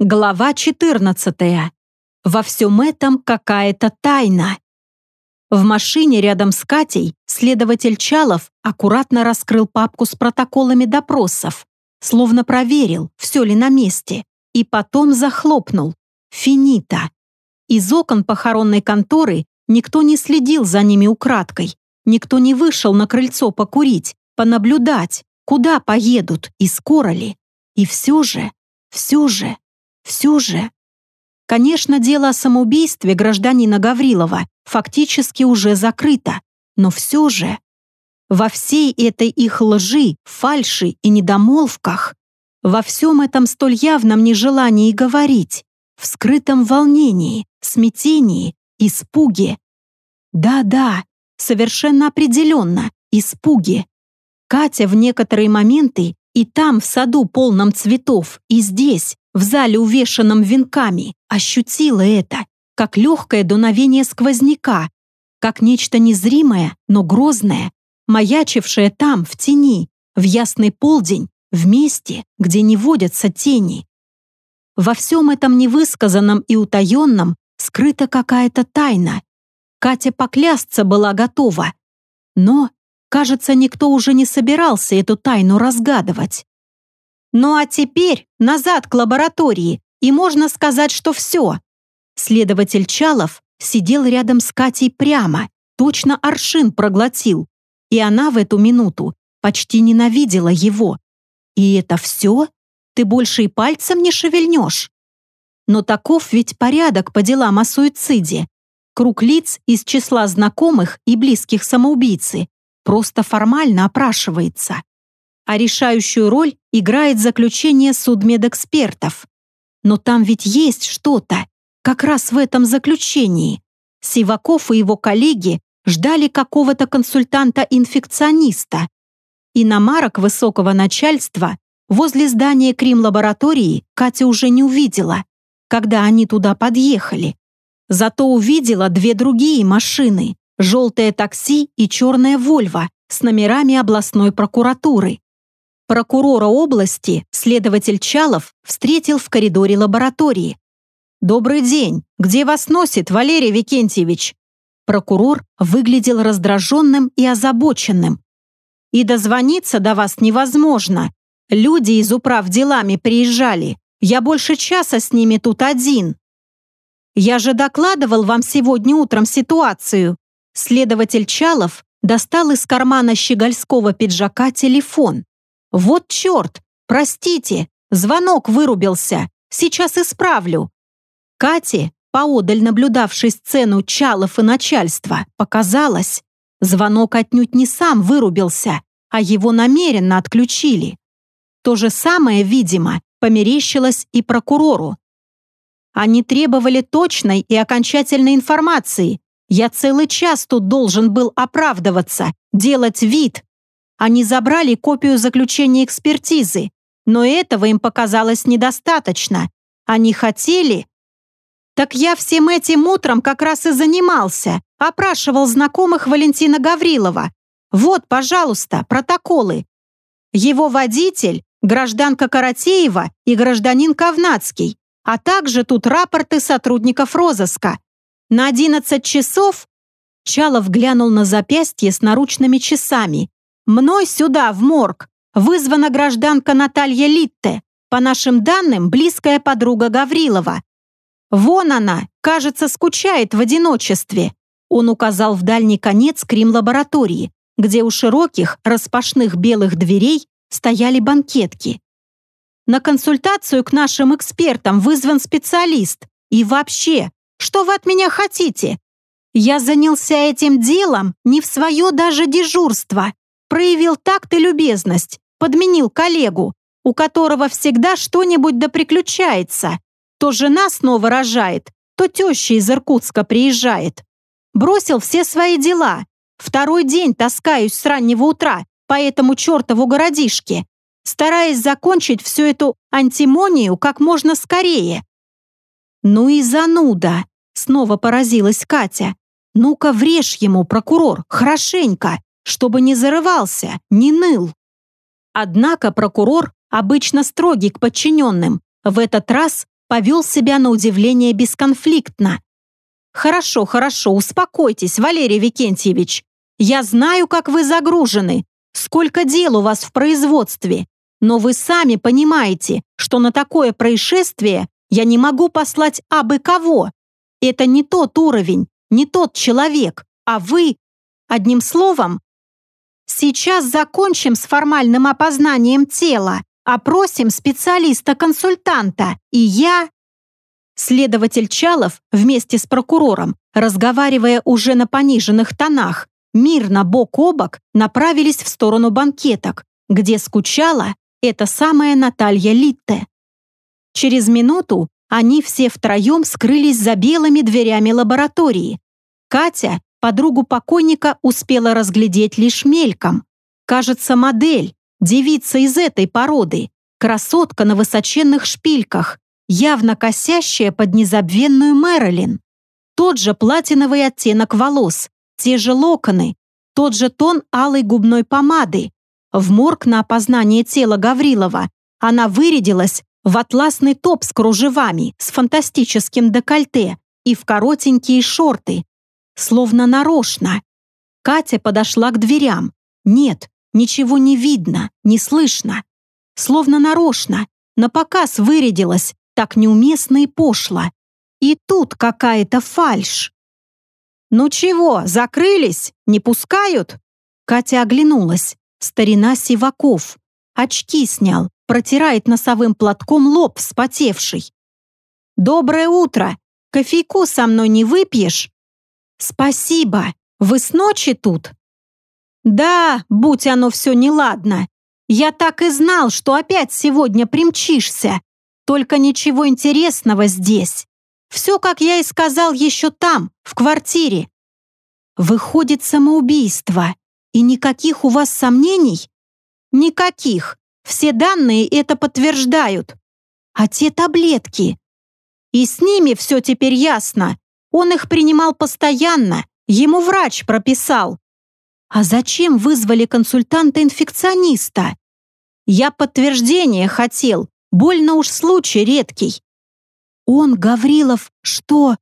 Глава 14. Во всем этом какая-то тайна. В машине рядом с Катей следователь Чалов аккуратно раскрыл папку с протоколами допросов, словно проверил, все ли на месте, и потом захлопнул. Финита. Из окон похоронной конторы никто не следил за ними украдкой, никто не вышел на крыльцо покурить, понаблюдать, куда поедут и скоро ли. И все же, все же... Все же... Конечно, дело о самоубийстве гражданина Гаврилова фактически уже закрыто, но все же... Во всей этой их лжи, фальши и недомолвках, во всем этом столь явном нежелании говорить, в скрытом волнении, смятении, испуге. Да-да, совершенно определенно, испуге. Катя в некоторые моменты и там, в саду полном цветов, и здесь, в зале, увешанном венками, ощутила это, как легкое дуновение сквозняка, как нечто незримое, но грозное, маячившее там, в тени, в ясный полдень, в месте, где не водятся тени. Во всем этом невысказанном и утаенном скрыта какая-то тайна. Катя поклясться была готова. Но, кажется, никто уже не собирался эту тайну разгадывать. Ну а теперь назад к лаборатории, и можно сказать, что все. Следователь Чалов сидел рядом с Катей прямо, точно аршин проглотил, и она в эту минуту почти ненавидела его. И это все? Ты больше и пальцем не шевельнешь? Но таков ведь порядок по делам о суициде. Круг лиц из числа знакомых и близких самоубийцы просто формально опрашивается а решающую роль играет заключение судмедэкспертов. Но там ведь есть что-то, как раз в этом заключении. Сиваков и его коллеги ждали какого-то консультанта-инфекциониста. Иномарок высокого начальства возле здания Крим-лаборатории Катя уже не увидела, когда они туда подъехали. Зато увидела две другие машины – желтое такси и черное «Вольво» с номерами областной прокуратуры. Прокурора области, следователь Чалов, встретил в коридоре лаборатории. «Добрый день! Где вас носит, Валерий Викентьевич?» Прокурор выглядел раздраженным и озабоченным. «И дозвониться до вас невозможно. Люди из управ делами приезжали. Я больше часа с ними тут один». «Я же докладывал вам сегодня утром ситуацию». Следователь Чалов достал из кармана щегольского пиджака телефон. «Вот черт! Простите! Звонок вырубился! Сейчас исправлю!» Кате, поодаль наблюдавшей сцену Чалов и начальства, показалось, звонок отнюдь не сам вырубился, а его намеренно отключили. То же самое, видимо, померещилось и прокурору. Они требовали точной и окончательной информации. Я целый час тут должен был оправдываться, делать вид, они забрали копию заключения экспертизы, но этого им показалось недостаточно. Они хотели... Так я всем этим утром как раз и занимался, опрашивал знакомых Валентина Гаврилова. Вот, пожалуйста, протоколы. Его водитель, гражданка Каратеева и гражданин Ковнацкий, а также тут рапорты сотрудников розыска. На 11 часов Чалов глянул на запястье с наручными часами Мной сюда, в морг, вызвана гражданка Наталья Литте, по нашим данным, близкая подруга Гаврилова. Вон она, кажется, скучает в одиночестве. Он указал в дальний конец крим-лаборатории, где у широких, распашных белых дверей стояли банкетки. На консультацию к нашим экспертам вызван специалист. И вообще, что вы от меня хотите? Я занялся этим делом не в свое даже дежурство. Проявил такт и любезность, подменил коллегу, у которого всегда что-нибудь да приключается. То жена снова рожает, то теща из Иркутска приезжает. Бросил все свои дела. Второй день таскаюсь с раннего утра по этому чертову городишке, стараясь закончить всю эту антимонию как можно скорее. «Ну и зануда!» — снова поразилась Катя. «Ну-ка врежь ему, прокурор, хорошенько!» Чтобы не зарывался, не ныл. Однако прокурор, обычно строгий к подчиненным, в этот раз повел себя на удивление бесконфликтно. «Хорошо, хорошо, успокойтесь, Валерий Викентьевич. Я знаю, как вы загружены, сколько дел у вас в производстве, но вы сами понимаете, что на такое происшествие я не могу послать абы кого. Это не тот уровень, не тот человек, а вы. Одним словом, сейчас закончим с формальным опознанием тела, опросим специалиста-консультанта, и я... Следователь Чалов вместе с прокурором, разговаривая уже на пониженных тонах, мирно бок о бок направились в сторону банкеток, где скучала эта самая Наталья Литте. Через минуту они все втроем скрылись за белыми дверями лаборатории. Катя, подругу покойника, успела разглядеть лишь мельком. Кажется, модель, девица из этой породы, красотка на высоченных шпильках, явно косящая под незабвенную Мэрилин. Тот же платиновый оттенок волос, те же локоны, тот же тон алой губной помады. В морг на опознание тела Гаврилова она вырядилась в атласный топ с кружевами, с фантастическим декольте и в коротенькие шорты. Словно нарочно. Катя подошла к дверям. Нет, ничего не видно, не слышно. Словно нарочно, на показ вырядилась, так неуместно и пошло. И тут какая-то фальшь. «Ну чего, закрылись? Не пускают?» Катя оглянулась. Старина Сиваков. Очки снял, протирает носовым платком лоб вспотевший. «Доброе утро! Кофейку со мной не выпьешь?» «Спасибо! Вы с ночи тут?» «Да, будь оно все неладно. Я так и знал, что опять сегодня примчишься. Только ничего интересного здесь. Все, как я и сказал еще там, в квартире. Выходит самоубийство. И никаких у вас сомнений? Никаких. Все данные это подтверждают. А те таблетки? И с ними все теперь ясно. Он их принимал постоянно. Ему врач прописал. А зачем вызвали консультанта-инфекциониста? Я подтверждение хотел. Больно уж случай редкий. Он, Гаврилов, что?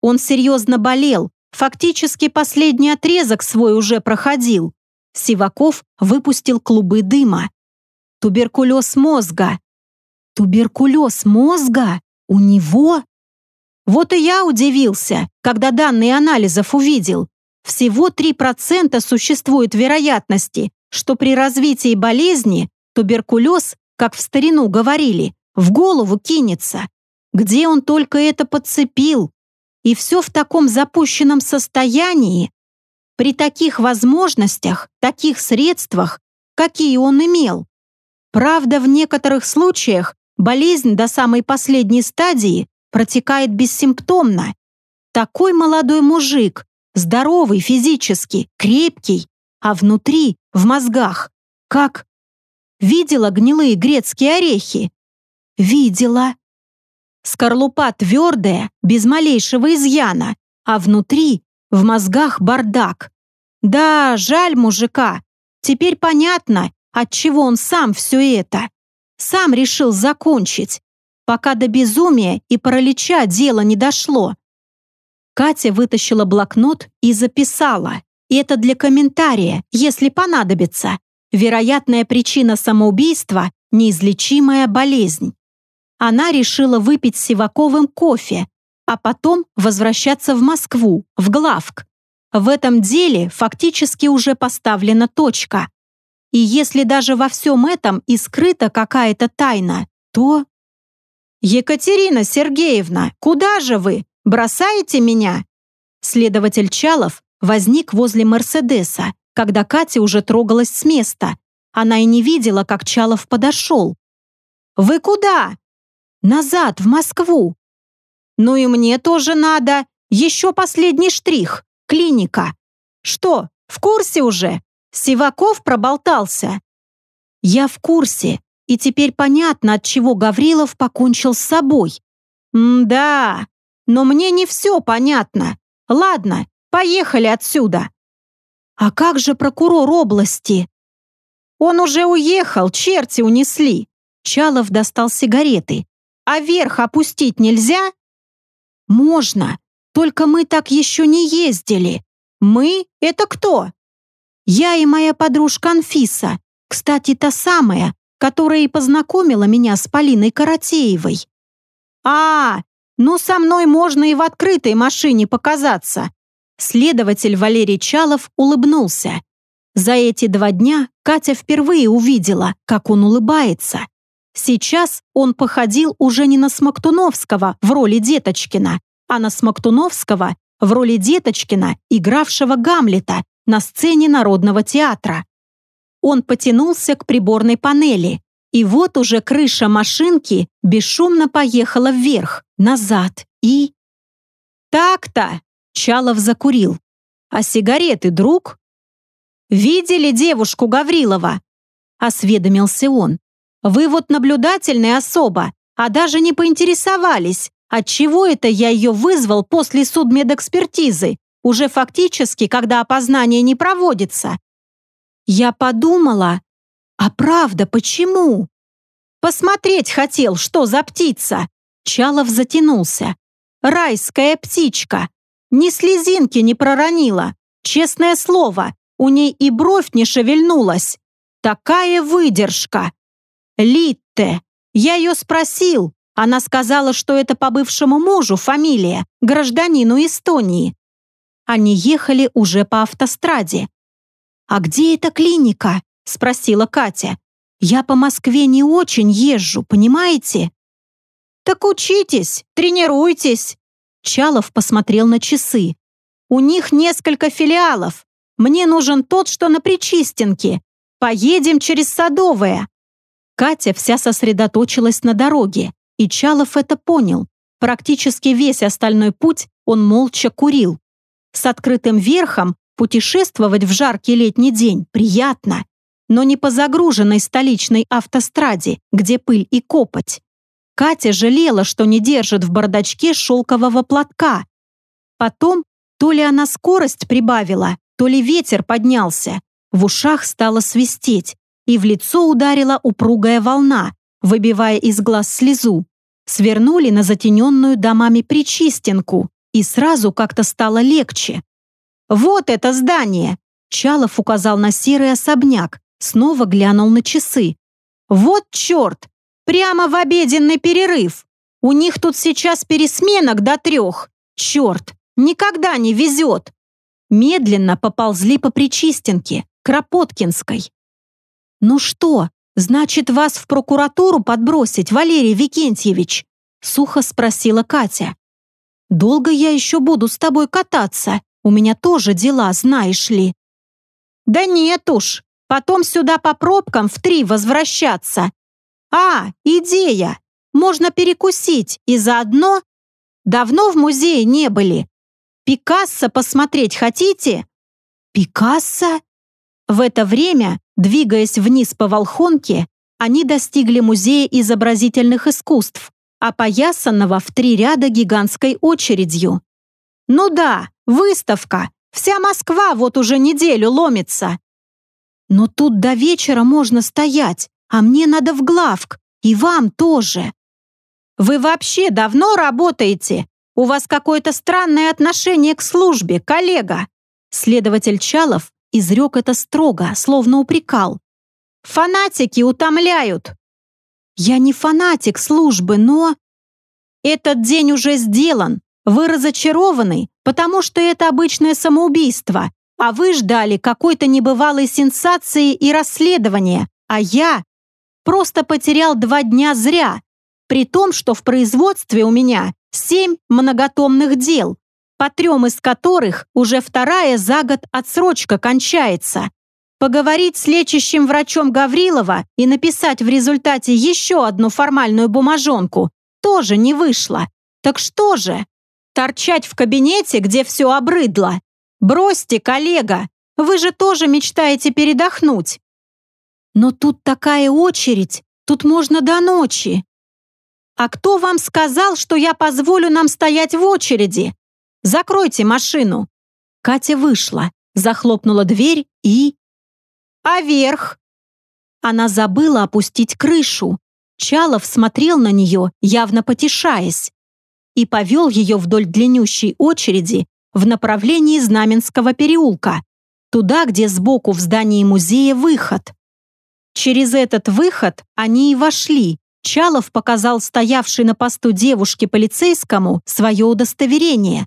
Он серьезно болел, фактически последний отрезок свой уже проходил. Сиваков выпустил клубы дыма. Туберкулез мозга. Туберкулез мозга? У него? Вот и я удивился, когда данные анализов увидел. Всего 3% существует вероятности, что при развитии болезни туберкулез, как в старину говорили, в голову кинется. Где он только это подцепил? И все в таком запущенном состоянии. При таких возможностях, таких средствах, какие он имел. Правда, в некоторых случаях болезнь до самой последней стадии протекает бессимптомно. Такой молодой мужик, здоровый физически, крепкий, а внутри, в мозгах, как... Видела гнилые грецкие орехи? Видела. Скорлупа твердая, без малейшего изъяна, а внутри, в мозгах бардак. Да, жаль мужика. Теперь понятно, от чего он сам все это. Сам решил закончить, пока до безумия и паралича дело не дошло. Катя вытащила блокнот и записала. И это для комментария, если понадобится. Вероятная причина самоубийства – неизлечимая болезнь она решила выпить с Сиваковым кофе, а потом возвращаться в Москву, в главк. В этом деле фактически уже поставлена точка. И если даже во всем этом и скрыта какая-то тайна, то... «Екатерина Сергеевна, куда же вы? Бросаете меня?» Следователь Чалов возник возле Мерседеса, когда Катя уже трогалась с места. Она и не видела, как Чалов подошел. «Вы куда?» Назад, в Москву. Ну и мне тоже надо. Еще последний штрих. Клиника. Что, в курсе уже? Сиваков проболтался. Я в курсе. И теперь понятно, от чего Гаврилов покончил с собой. М-да, но мне не все понятно. Ладно, поехали отсюда. А как же прокурор области? Он уже уехал, черти унесли. Чалов достал сигареты. А верх опустить нельзя? Можно, только мы так еще не ездили. Мы — это кто? Я и моя подружка Анфиса, кстати, та самая, которая и познакомила меня с Полиной Каратеевой. А, ну со мной можно и в открытой машине показаться. Следователь Валерий Чалов улыбнулся. За эти два дня Катя впервые увидела, как он улыбается. Сейчас он походил уже не на Смоктуновского в роли Деточкина, а на Смоктуновского в роли Деточкина, игравшего Гамлета на сцене Народного театра. Он потянулся к приборной панели, и вот уже крыша машинки бесшумно поехала вверх, назад и... «Так-то!» — Чалов закурил. «А сигареты, друг?» «Видели девушку Гаврилова?» — осведомился он. «Вы вот наблюдательный особо, а даже не поинтересовались, отчего это я ее вызвал после судмедэкспертизы, уже фактически, когда опознание не проводится». Я подумала, а правда, почему? Посмотреть хотел, что за птица. Чалов затянулся. Райская птичка. Ни слезинки не проронила. Честное слово, у ней и бровь не шевельнулась. Такая выдержка. Литте. Я ее спросил. Она сказала, что это по бывшему мужу фамилия, гражданину Эстонии. Они ехали уже по автостраде. «А где эта клиника?» – спросила Катя. «Я по Москве не очень езжу, понимаете?» «Так учитесь, тренируйтесь!» Чалов посмотрел на часы. «У них несколько филиалов. Мне нужен тот, что на Причистенке. Поедем через Садовое». Катя вся сосредоточилась на дороге, и Чалов это понял. Практически весь остальной путь он молча курил. С открытым верхом путешествовать в жаркий летний день приятно, но не по загруженной столичной автостраде, где пыль и копоть. Катя жалела, что не держит в бардачке шелкового платка. Потом то ли она скорость прибавила, то ли ветер поднялся. В ушах стало свистеть, и в лицо ударила упругая волна, выбивая из глаз слезу. Свернули на затененную домами причистенку, и сразу как-то стало легче. «Вот это здание!» Чалов указал на серый особняк, снова глянул на часы. «Вот черт! Прямо в обеденный перерыв! У них тут сейчас пересменок до трех! Черт! Никогда не везет!» медленно поползли по Причистенке, Кропоткинской. «Ну что, значит, вас в прокуратуру подбросить, Валерий Викентьевич?» сухо спросила Катя. «Долго я еще буду с тобой кататься? У меня тоже дела, знаешь ли». «Да нет уж, потом сюда по пробкам в три возвращаться. А, идея! Можно перекусить и заодно... Давно в музее не были, Пикассо посмотреть хотите?» «Пикассо?» В это время, двигаясь вниз по Волхонке, они достигли Музея изобразительных искусств, опоясанного в три ряда гигантской очередью. «Ну да, выставка! Вся Москва вот уже неделю ломится!» «Но тут до вечера можно стоять, а мне надо в главк, и вам тоже!» «Вы вообще давно работаете?» У вас какое-то странное отношение к службе, коллега!» Следователь Чалов изрек это строго, словно упрекал. «Фанатики утомляют!» «Я не фанатик службы, но...» «Этот день уже сделан. Вы разочарованы, потому что это обычное самоубийство, а вы ждали какой-то небывалой сенсации и расследования, а я просто потерял два дня зря, при том, что в производстве у меня семь многотомных дел, по трем из которых уже вторая за год отсрочка кончается. Поговорить с лечащим врачом Гаврилова и написать в результате еще одну формальную бумажонку тоже не вышло. Так что же? Торчать в кабинете, где все обрыдло? Бросьте, коллега, вы же тоже мечтаете передохнуть. Но тут такая очередь, тут можно до ночи. «А кто вам сказал, что я позволю нам стоять в очереди? Закройте машину!» Катя вышла, захлопнула дверь и... «А верх?» Она забыла опустить крышу. Чалов смотрел на нее, явно потешаясь, и повел ее вдоль длиннющей очереди в направлении Знаменского переулка, туда, где сбоку в здании музея выход. Через этот выход они и вошли. Чалов показал стоявшей на посту девушке полицейскому свое удостоверение.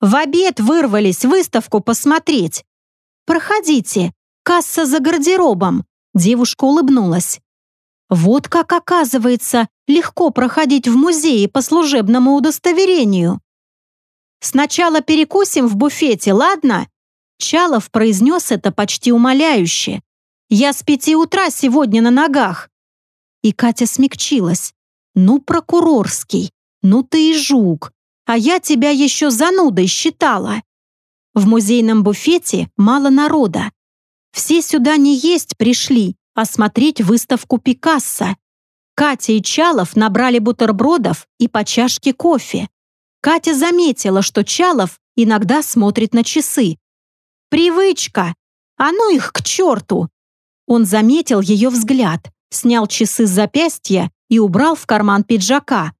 «В обед вырвались выставку посмотреть. Проходите, касса за гардеробом». Девушка улыбнулась. Вот как оказывается, легко проходить в музее по служебному удостоверению. Сначала перекусим в буфете, ладно? Чалов произнес это почти умоляюще. Я с пяти утра сегодня на ногах. И Катя смягчилась. Ну, прокурорский, ну ты и жук. А я тебя еще занудой считала. В музейном буфете мало народа. Все сюда не есть пришли, осмотреть выставку Пикассо. Катя и Чалов набрали бутербродов и по чашке кофе. Катя заметила, что Чалов иногда смотрит на часы. «Привычка! А ну их к черту!» Он заметил ее взгляд, снял часы с запястья и убрал в карман пиджака.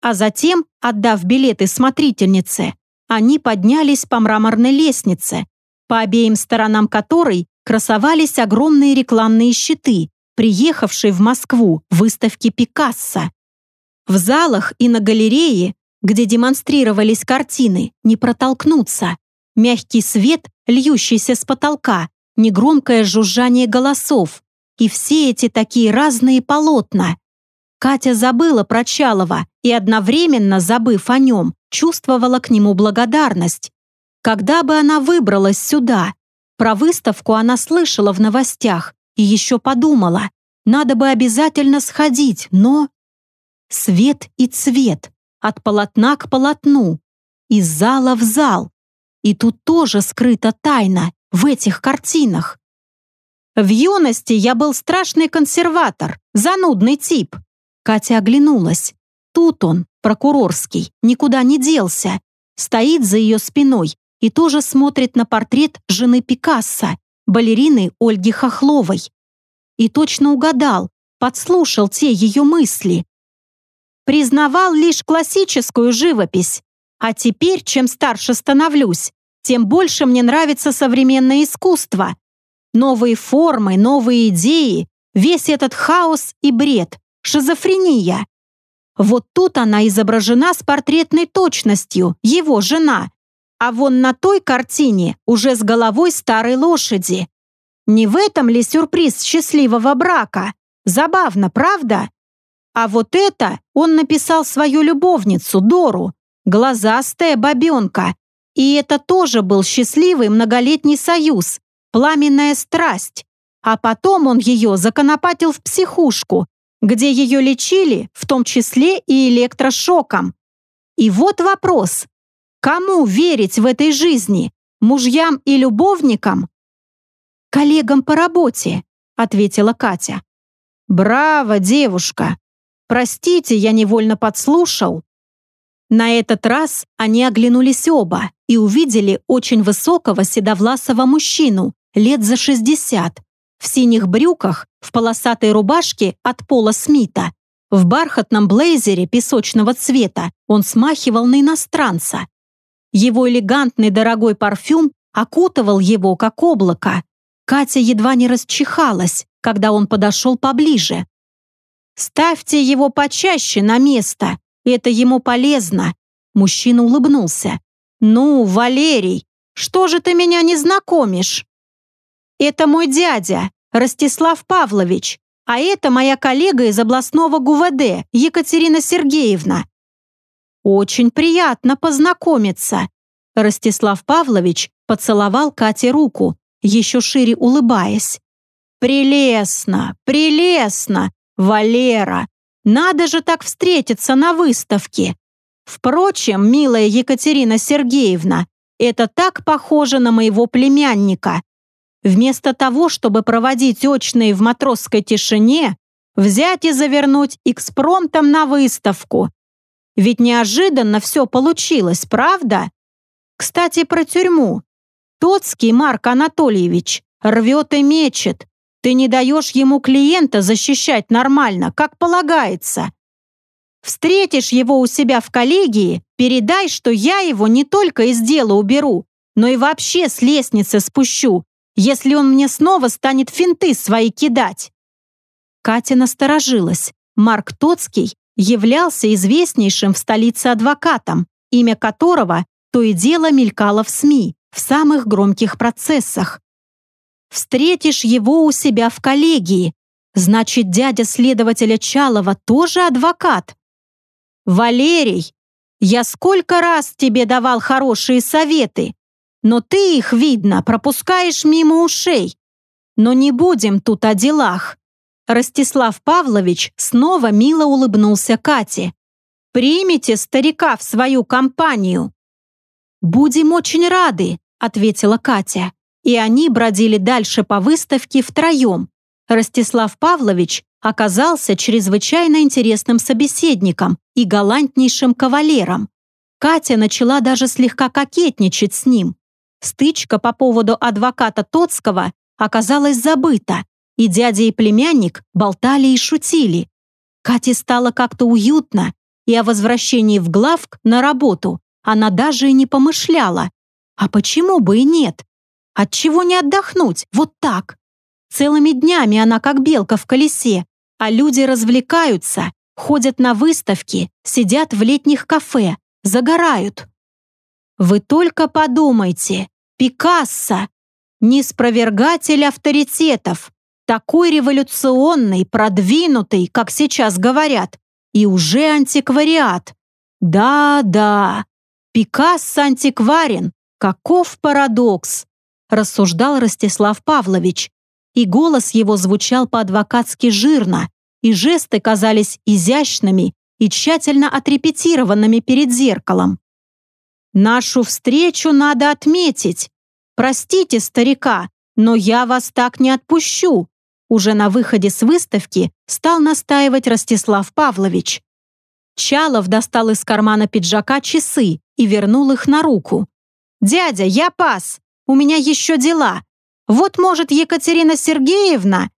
А затем, отдав билеты смотрительнице, они поднялись по мраморной лестнице, по обеим сторонам которой красовались огромные рекламные щиты, приехавшие в Москву выставки Пикассо. В залах и на галерее, где демонстрировались картины, не протолкнуться. Мягкий свет, льющийся с потолка, негромкое жужжание голосов. И все эти такие разные полотна. Катя забыла про Чалова и одновременно, забыв о нем, чувствовала к нему благодарность. Когда бы она выбралась сюда, про выставку она слышала в новостях и еще подумала, надо бы обязательно сходить, но... Свет и цвет, от полотна к полотну, из зала в зал. И тут тоже скрыта тайна в этих картинах. В юности я был страшный консерватор, занудный тип. Катя оглянулась. Тут он, прокурорский, никуда не делся. Стоит за ее спиной и тоже смотрит на портрет жены Пикассо, балерины Ольги Хохловой. И точно угадал, подслушал те ее мысли. Признавал лишь классическую живопись. А теперь, чем старше становлюсь, тем больше мне нравится современное искусство. Новые формы, новые идеи, весь этот хаос и бред, шизофрения. Вот тут она изображена с портретной точностью, его жена, а вон на той картине уже с головой старой лошади. Не в этом ли сюрприз счастливого брака? Забавно, правда? А вот это он написал свою любовницу Дору, глазастая бабенка. И это тоже был счастливый многолетний союз, пламенная страсть. А потом он ее законопатил в психушку, где ее лечили, в том числе и электрошоком. И вот вопрос, Кому верить в этой жизни? Мужьям и любовникам? Коллегам по работе, ответила Катя. Браво, девушка. Простите, я невольно подслушал. На этот раз они оглянулись оба и увидели очень высокого седовласого мужчину, лет за 60, в синих брюках, в полосатой рубашке от Пола Смита. В бархатном блейзере песочного цвета он смахивал на иностранца. Его элегантный дорогой парфюм окутывал его, как облако. Катя едва не расчихалась, когда он подошел поближе. «Ставьте его почаще на место, это ему полезно», Мужчина улыбнулся. «Ну, Валерий, что же ты меня не знакомишь?» «Это мой дядя, Ростислав Павлович, а это моя коллега из областного ГУВД, Екатерина Сергеевна. «Очень приятно познакомиться!» Ростислав Павлович поцеловал Кате руку, еще шире улыбаясь. «Прелестно! Прелестно! Валера! Надо же так встретиться на выставке! Впрочем, милая Екатерина Сергеевна, это так похоже на моего племянника. Вместо того, чтобы проводить очные в матросской тишине, взять и завернуть экспромтом на выставку, ведь неожиданно все получилось, правда? Кстати, про тюрьму. Тоцкий Марк Анатольевич рвет и мечет. Ты не даешь ему клиента защищать нормально, как полагается. Встретишь его у себя в коллегии, передай, что я его не только из дела уберу, но и вообще с лестницы спущу, если он мне снова станет финты свои кидать». Катя насторожилась. Марк Тоцкий являлся известнейшим в столице адвокатом, имя которого то и дело мелькало в СМИ, в самых громких процессах. «Встретишь его у себя в коллегии. Значит, дядя следователя Чалова тоже адвокат?» «Валерий, я сколько раз тебе давал хорошие советы, но ты их, видно, пропускаешь мимо ушей. Но не будем тут о делах». Ростислав Павлович снова мило улыбнулся Кате. «Примите старика в свою компанию». «Будем очень рады», — ответила Катя. И они бродили дальше по выставке втроем. Ростислав Павлович оказался чрезвычайно интересным собеседником и галантнейшим кавалером. Катя начала даже слегка кокетничать с ним. Стычка по поводу адвоката Тоцкого оказалась забыта, и дядя и племянник болтали и шутили. Кате стало как-то уютно, и о возвращении в главк на работу она даже и не помышляла. А почему бы и нет? Отчего не отдохнуть? Вот так. Целыми днями она как белка в колесе, а люди развлекаются, ходят на выставки, сидят в летних кафе, загорают. Вы только подумайте, Пикассо, неспровергатель авторитетов, такой революционный, продвинутый, как сейчас говорят, и уже антиквариат. Да-да, Пикассо антикварен, каков парадокс, рассуждал Ростислав Павлович, и голос его звучал по-адвокатски жирно, и жесты казались изящными и тщательно отрепетированными перед зеркалом. «Нашу встречу надо отметить. Простите, старика, но я вас так не отпущу», уже на выходе с выставки стал настаивать Ростислав Павлович. Чалов достал из кармана пиджака часы и вернул их на руку. «Дядя, я пас! У меня еще дела! Вот, может, Екатерина Сергеевна...»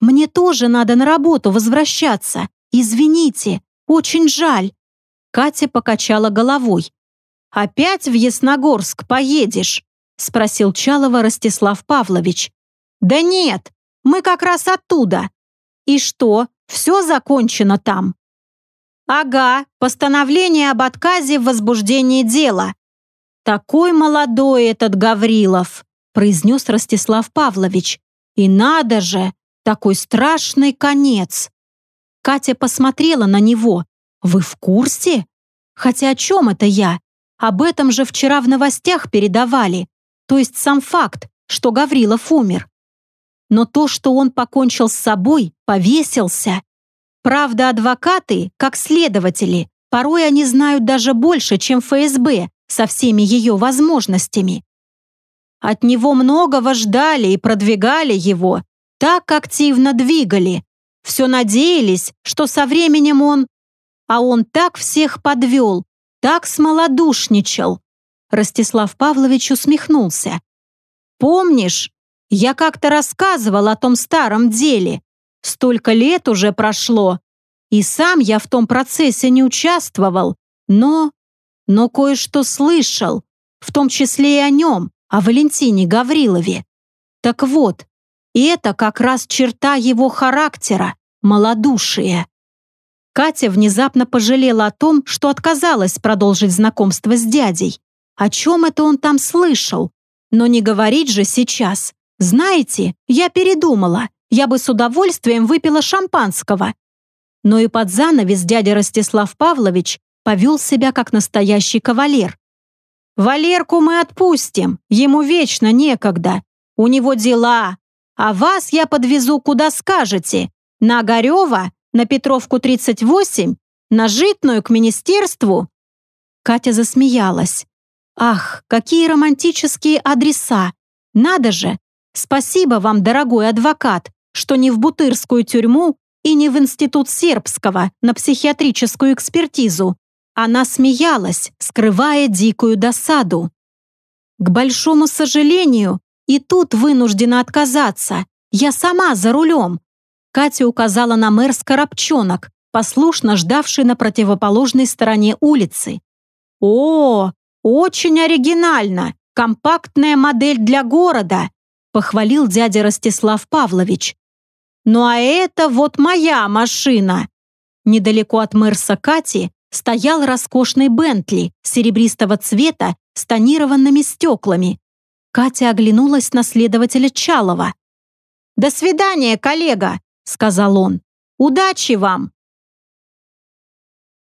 «Мне тоже надо на работу возвращаться. Извините, очень жаль». Катя покачала головой. «Опять в Ясногорск поедешь?» спросил Чалова Ростислав Павлович. «Да нет, мы как раз оттуда. И что, все закончено там?» «Ага, постановление об отказе в возбуждении дела». «Такой молодой этот Гаврилов», произнес Ростислав Павлович. «И надо же, такой страшный конец!» Катя посмотрела на него. «Вы в курсе? Хотя о чем это я? Об этом же вчера в новостях передавали. То есть сам факт, что Гаврилов умер. Но то, что он покончил с собой, повесился. Правда, адвокаты, как следователи, порой они знают даже больше, чем ФСБ со всеми ее возможностями. От него многого ждали и продвигали его, так активно двигали. Все надеялись, что со временем он... А он так всех подвел, так смолодушничал. Ростислав Павлович усмехнулся. «Помнишь, я как-то рассказывал о том старом деле. Столько лет уже прошло. И сам я в том процессе не участвовал, но... Но кое-что слышал, в том числе и о нем о Валентине Гаврилове. Так вот, это как раз черта его характера – малодушие. Катя внезапно пожалела о том, что отказалась продолжить знакомство с дядей. О чем это он там слышал? Но не говорить же сейчас. Знаете, я передумала. Я бы с удовольствием выпила шампанского. Но и под занавес дядя Ростислав Павлович повел себя как настоящий кавалер. Валерку мы отпустим, ему вечно некогда. У него дела. А вас я подвезу куда скажете. На Огарева, на Петровку 38, на Житную к министерству». Катя засмеялась. «Ах, какие романтические адреса! Надо же! Спасибо вам, дорогой адвокат, что не в Бутырскую тюрьму и не в Институт Сербского на психиатрическую экспертизу, она смеялась, скрывая дикую досаду. К большому сожалению, и тут вынуждена отказаться. Я сама за рулем!» Катя указала на мэр Скоробчонок, послушно ждавший на противоположной стороне улицы. «О, очень оригинально! Компактная модель для города!» Похвалил дядя Ростислав Павлович. «Ну а это вот моя машина!» Недалеко от Мерса Кати стоял роскошный Бентли серебристого цвета с тонированными стеклами. Катя оглянулась на следователя Чалова. «До свидания, коллега!» — сказал он. «Удачи вам!»